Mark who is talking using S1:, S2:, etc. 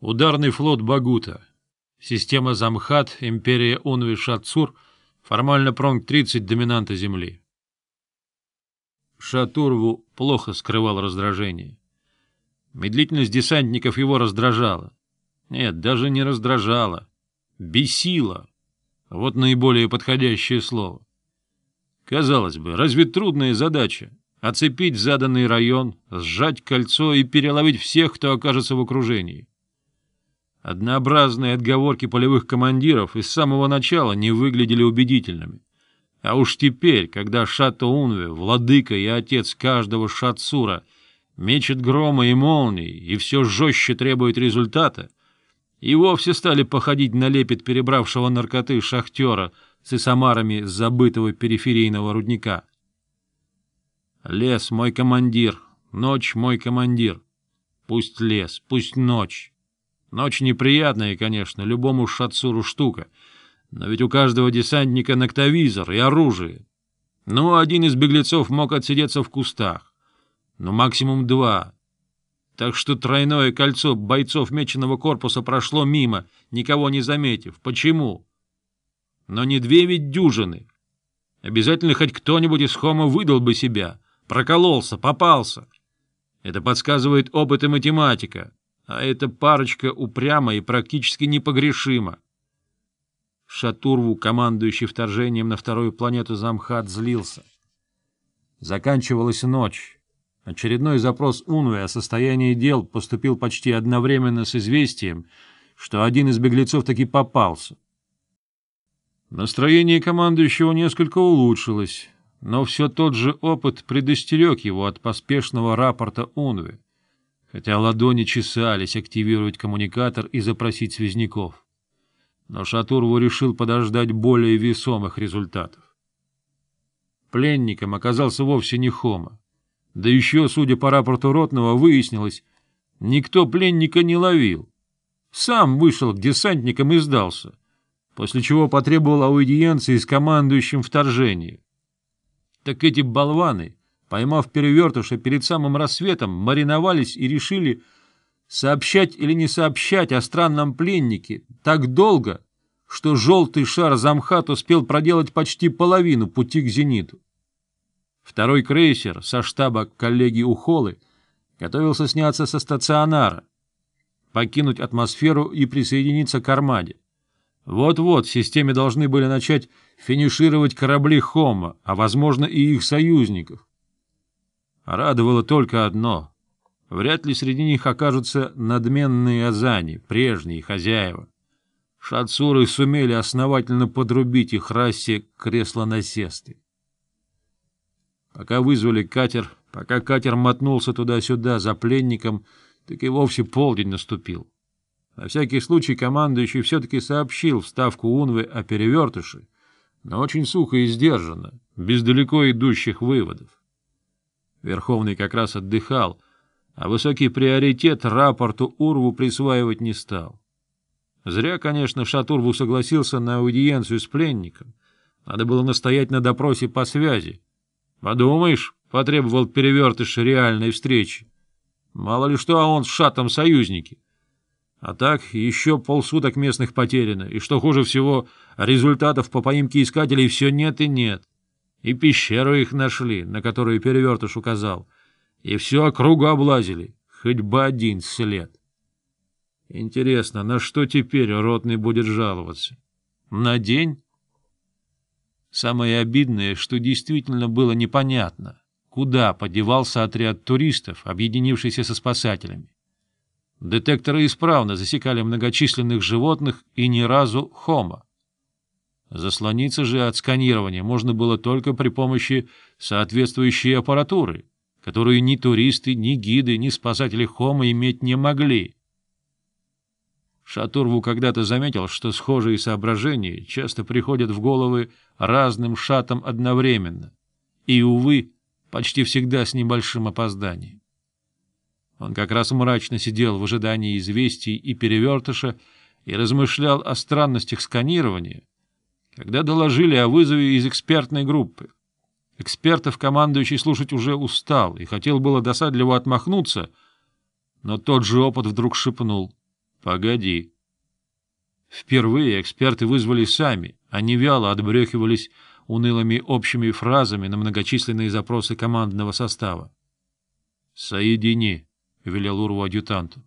S1: Ударный флот Багута. Система Замхат, империя Унви-Шатсур, формально пронг-30 доминанта Земли. Шатурву плохо скрывал раздражение. Медлительность десантников его раздражала. Нет, даже не раздражала. Бесила. Вот наиболее подходящее слово. Казалось бы, разве трудная задача — оцепить заданный район, сжать кольцо и переловить всех, кто окажется в окружении? Однообразные отговорки полевых командиров из самого начала не выглядели убедительными. А уж теперь, когда Шатоунве, владыка и отец каждого Шатсура, мечет грома и молнии и все жестче требует результата, и вовсе стали походить на лепет перебравшего наркоты шахтера с исомарами забытого периферийного рудника. «Лес мой командир, ночь мой командир. Пусть лес, пусть ночь» но очень неприятная, конечно, любому шатсуру штука, но ведь у каждого десантника ноктовизор и оружие. Ну, один из беглецов мог отсидеться в кустах, но максимум два. Так что тройное кольцо бойцов меченого корпуса прошло мимо, никого не заметив. Почему? Но не две ведь дюжины. Обязательно хоть кто-нибудь из хома выдал бы себя, прокололся, попался. Это подсказывает опыт и математика а эта парочка упряма и практически непогрешима. Шатурву, командующий вторжением на вторую планету Замхат, злился. Заканчивалась ночь. Очередной запрос Унве о состоянии дел поступил почти одновременно с известием, что один из беглецов таки попался. Настроение командующего несколько улучшилось, но все тот же опыт предостерег его от поспешного рапорта Унве хотя ладони чесались активировать коммуникатор и запросить связняков. Но Шатурву решил подождать более весомых результатов. Пленником оказался вовсе не Хома. Да еще, судя по рапорту Ротного, выяснилось, никто пленника не ловил. Сам вышел к десантникам и сдался, после чего потребовал аудиенции с командующим вторжения. Так эти болваны поймав перевертыша перед самым рассветом, мариновались и решили сообщать или не сообщать о странном пленнике так долго, что желтый шар замхат успел проделать почти половину пути к зениту. Второй крейсер со штаба коллеги Ухолы готовился сняться со стационара, покинуть атмосферу и присоединиться к армаде. Вот-вот в системе должны были начать финишировать корабли Хома, а, возможно, и их союзников. А радовало только одно — Вряд ли среди них окажутся надменные азани, прежние хозяева. Шатсуры сумели основательно подрубить их расе креслоносесты. Пока вызвали катер, пока катер мотнулся туда-сюда за пленником, так и вовсе полдень наступил. На всякий случай командующий все-таки сообщил вставку Унвы о перевертыше, но очень сухо и сдержанно, без далеко идущих выводов. Верховный как раз отдыхал, а высокий приоритет рапорту Урву присваивать не стал. Зря, конечно, Шатурву согласился на аудиенцию с пленником. Надо было настоять на допросе по связи. «Подумаешь», — потребовал перевертыш реальной встречи. «Мало ли что, а он с Шатом союзники». А так, еще полсуток местных потеряно, и, что хуже всего, результатов по поимке искателей все нет и нет. И пещеру их нашли, на которую перевертыш указал. И всю округу облазили, хоть бы один след. Интересно, на что теперь ротный будет жаловаться? На день? Самое обидное, что действительно было непонятно, куда подевался отряд туристов, объединившийся со спасателями. Детекторы исправно засекали многочисленных животных и ни разу хома. Заслониться же от сканирования можно было только при помощи соответствующей аппаратуры, которую ни туристы, ни гиды, ни спасатели Хома иметь не могли. Шатурву когда-то заметил, что схожие соображения часто приходят в головы разным шатам одновременно, и, увы, почти всегда с небольшим опозданием. Он как раз мрачно сидел в ожидании известий и перевертыша и размышлял о странностях сканирования, когда доложили о вызове из экспертной группы. Экспертов командующий слушать уже устал и хотел было досадливо отмахнуться, но тот же опыт вдруг шепнул «Погоди». Впервые эксперты вызвали сами, они вяло отбрехивались унылыми общими фразами на многочисленные запросы командного состава. «Соедини», — велел Урву адъютанту.